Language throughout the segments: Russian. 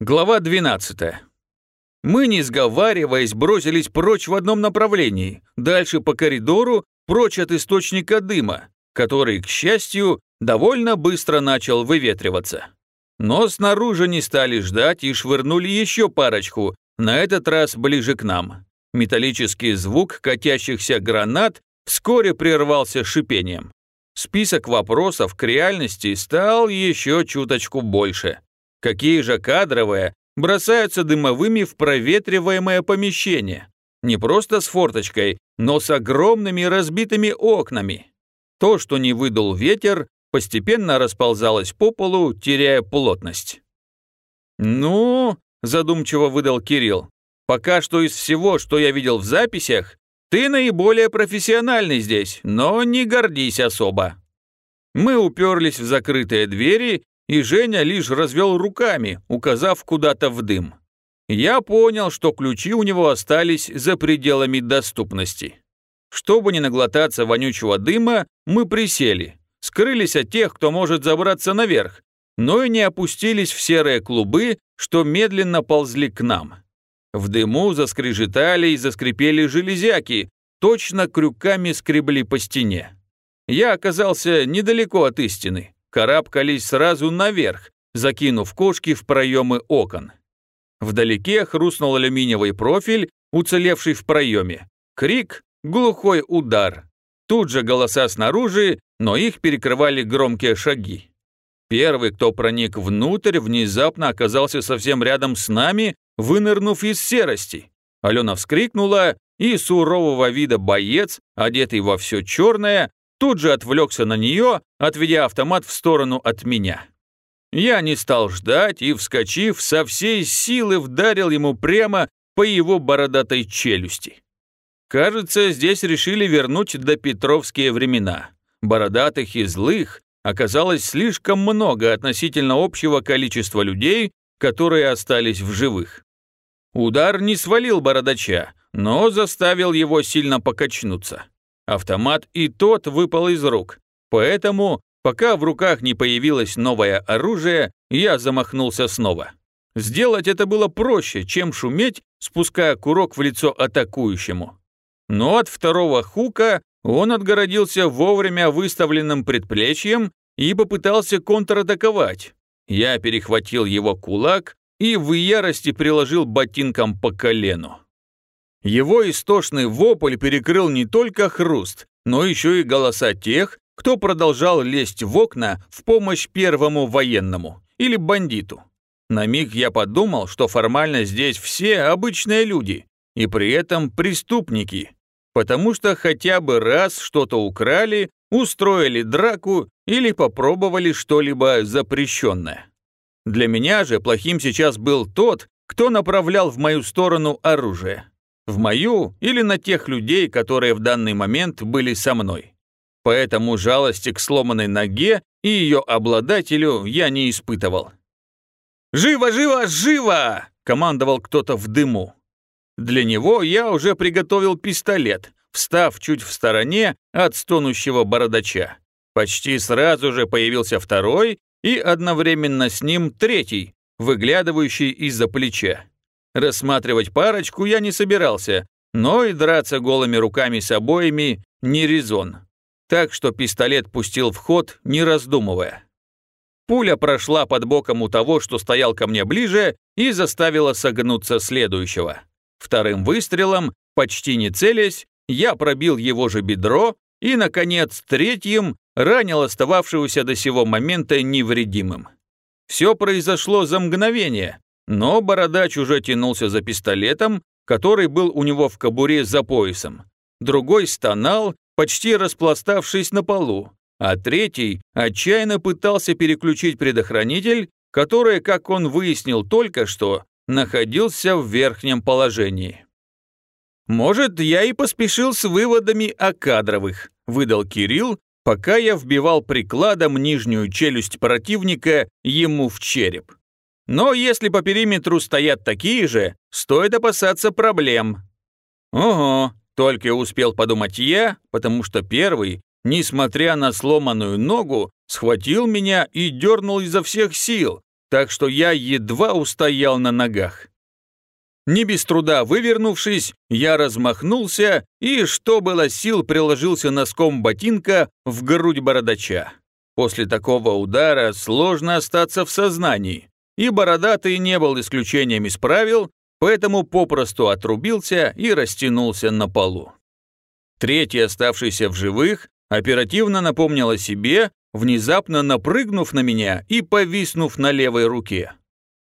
Глава 12. Мы, не сговариваясь, бросились прочь в одном направлении, дальше по коридору, прочь от источника дыма, который, к счастью, довольно быстро начал выветриваться. Но снаружи не стали ждать и швырнули еще парочку, на этот раз ближе к нам. Металлический звук катящихся гранат вскоре прервался шипением. Список вопросов к реальности стал еще чуточку больше. Какие же кадровые бросаются дымовыми в проветриваемое помещение? Не просто с форточкой, но с огромными разбитыми окнами. То, что не выдул ветер, постепенно расползалось по полу, теряя плотность. «Ну», – задумчиво выдал Кирилл, «пока что из всего, что я видел в записях, ты наиболее профессиональный здесь, но не гордись особо». Мы уперлись в закрытые двери и Женя лишь развел руками, указав куда-то в дым. Я понял, что ключи у него остались за пределами доступности. Чтобы не наглотаться вонючего дыма, мы присели, скрылись от тех, кто может забраться наверх, но и не опустились в серые клубы, что медленно ползли к нам. В дыму заскрежетали и заскрипели железяки, точно крюками скребли по стене. Я оказался недалеко от истины карабкались сразу наверх, закинув кошки в проемы окон. Вдалеке хрустнул алюминиевый профиль, уцелевший в проеме. Крик, глухой удар. Тут же голоса снаружи, но их перекрывали громкие шаги. Первый, кто проник внутрь, внезапно оказался совсем рядом с нами, вынырнув из серости. Алена вскрикнула, и сурового вида боец, одетый во все черное, тут же отвлекся на нее, отведя автомат в сторону от меня. Я не стал ждать и, вскочив, со всей силы вдарил ему прямо по его бородатой челюсти. Кажется, здесь решили вернуть до Петровские времена. Бородатых и злых оказалось слишком много относительно общего количества людей, которые остались в живых. Удар не свалил бородача, но заставил его сильно покачнуться. Автомат и тот выпал из рук. Поэтому, пока в руках не появилось новое оружие, я замахнулся снова. Сделать это было проще, чем шуметь, спуская курок в лицо атакующему. Но от второго хука он отгородился вовремя выставленным предплечьем и попытался контратаковать. Я перехватил его кулак и в ярости приложил ботинком по колену. Его истошный вопль перекрыл не только хруст, но еще и голоса тех, кто продолжал лезть в окна в помощь первому военному или бандиту. На миг я подумал, что формально здесь все обычные люди, и при этом преступники, потому что хотя бы раз что-то украли, устроили драку или попробовали что-либо запрещенное. Для меня же плохим сейчас был тот, кто направлял в мою сторону оружие в мою или на тех людей, которые в данный момент были со мной. Поэтому жалости к сломанной ноге и ее обладателю я не испытывал. «Живо, живо, живо!» – командовал кто-то в дыму. Для него я уже приготовил пистолет, встав чуть в стороне от стонущего бородача. Почти сразу же появился второй и одновременно с ним третий, выглядывающий из-за плеча. Рассматривать парочку я не собирался, но и драться голыми руками с обоими не резон. Так что пистолет пустил в ход, не раздумывая. Пуля прошла под боком у того, что стоял ко мне ближе, и заставила согнуться следующего. Вторым выстрелом, почти не целясь, я пробил его же бедро и, наконец, третьим ранил остававшегося до сего момента невредимым. Все произошло за мгновение, но бородач уже тянулся за пистолетом, который был у него в кобуре за поясом. Другой стонал, почти распластавшись на полу, а третий отчаянно пытался переключить предохранитель, который, как он выяснил только что, находился в верхнем положении. «Может, я и поспешил с выводами о кадровых», выдал Кирилл, пока я вбивал прикладом нижнюю челюсть противника ему в череп. Но если по периметру стоят такие же, стоит опасаться проблем. Ого, только успел подумать я, потому что первый, несмотря на сломанную ногу, схватил меня и дернул изо всех сил, так что я едва устоял на ногах. Не без труда вывернувшись, я размахнулся и, что было сил, приложился носком ботинка в грудь бородача. После такого удара сложно остаться в сознании, и бородатый не был исключением из правил, поэтому попросту отрубился и растянулся на полу. Третий, оставшийся в живых, оперативно напомнил о себе, внезапно напрыгнув на меня и повиснув на левой руке.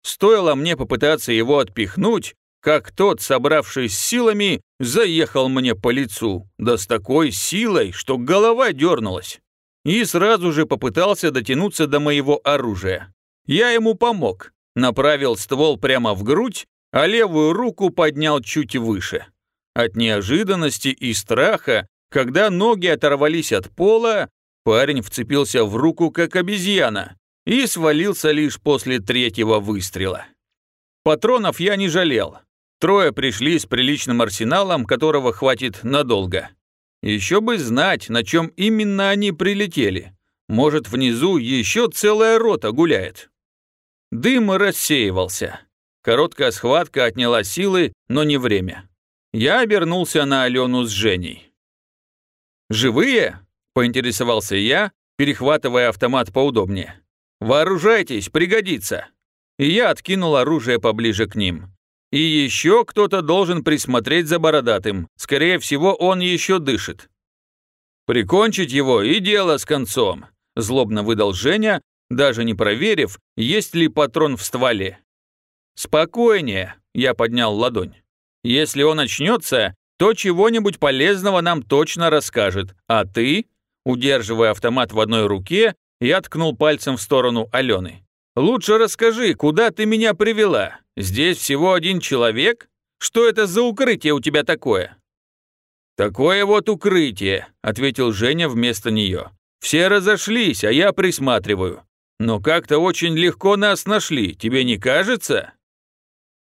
Стоило мне попытаться его отпихнуть, как тот, собравшись силами, заехал мне по лицу, да с такой силой, что голова дернулась. И сразу же попытался дотянуться до моего оружия. Я ему помог, направил ствол прямо в грудь, а левую руку поднял чуть выше. От неожиданности и страха, когда ноги оторвались от пола, парень вцепился в руку, как обезьяна, и свалился лишь после третьего выстрела. Патронов я не жалел. Трое пришли с приличным арсеналом, которого хватит надолго. Еще бы знать, на чем именно они прилетели. Может, внизу еще целая рота гуляет. Дым рассеивался. Короткая схватка отняла силы, но не время. Я обернулся на Алену с Женей. «Живые?» – поинтересовался я, перехватывая автомат поудобнее. «Вооружайтесь, пригодится!» И я откинул оружие поближе к ним. И еще кто-то должен присмотреть за бородатым. Скорее всего, он еще дышит. «Прикончить его и дело с концом», – злобно выдал Женя, даже не проверив, есть ли патрон в стволе. «Спокойнее», – я поднял ладонь. Если он очнется, то чего-нибудь полезного нам точно расскажет. А ты, удерживая автомат в одной руке, я ткнул пальцем в сторону Алены. Лучше расскажи, куда ты меня привела? Здесь всего один человек? Что это за укрытие у тебя такое? Такое вот укрытие, ответил Женя вместо нее. Все разошлись, а я присматриваю. Но как-то очень легко нас нашли, тебе не кажется?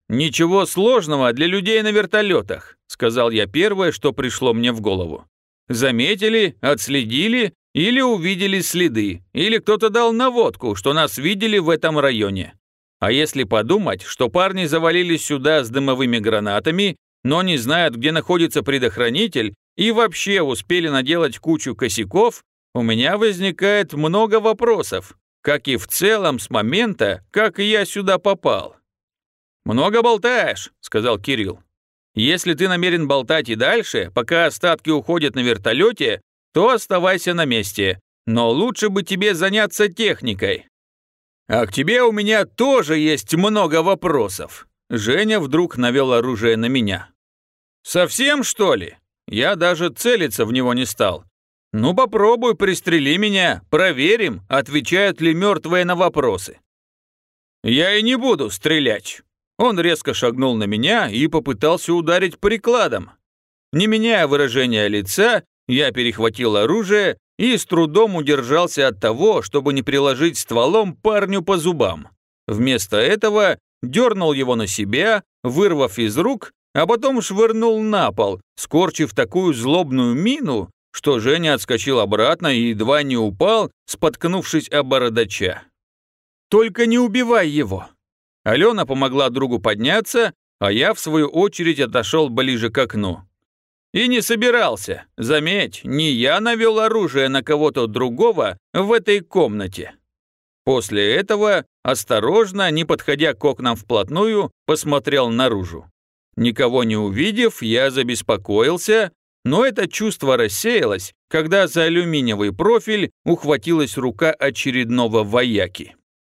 «Ничего сложного для людей на вертолетах», сказал я первое, что пришло мне в голову. «Заметили, отследили или увидели следы, или кто-то дал наводку, что нас видели в этом районе. А если подумать, что парни завалились сюда с дымовыми гранатами, но не знают, где находится предохранитель, и вообще успели наделать кучу косяков, у меня возникает много вопросов, как и в целом с момента, как я сюда попал. «Много болтаешь», — сказал Кирилл. «Если ты намерен болтать и дальше, пока остатки уходят на вертолете, то оставайся на месте. Но лучше бы тебе заняться техникой». «А к тебе у меня тоже есть много вопросов». Женя вдруг навел оружие на меня. «Совсем, что ли?» Я даже целиться в него не стал. «Ну попробуй, пристрели меня, проверим, отвечают ли мертвые на вопросы». «Я и не буду стрелять», он резко шагнул на меня и попытался ударить прикладом. Не меняя выражения лица, я перехватил оружие и с трудом удержался от того, чтобы не приложить стволом парню по зубам. Вместо этого дернул его на себя, вырвав из рук, а потом швырнул на пол, скорчив такую злобную мину, что Женя отскочил обратно и едва не упал, споткнувшись о бородача. «Только не убивай его!» Алена помогла другу подняться, а я, в свою очередь, отошел ближе к окну. И не собирался. Заметь, не я навел оружие на кого-то другого в этой комнате. После этого, осторожно, не подходя к окнам вплотную, посмотрел наружу. Никого не увидев, я забеспокоился, но это чувство рассеялось, когда за алюминиевый профиль ухватилась рука очередного вояки.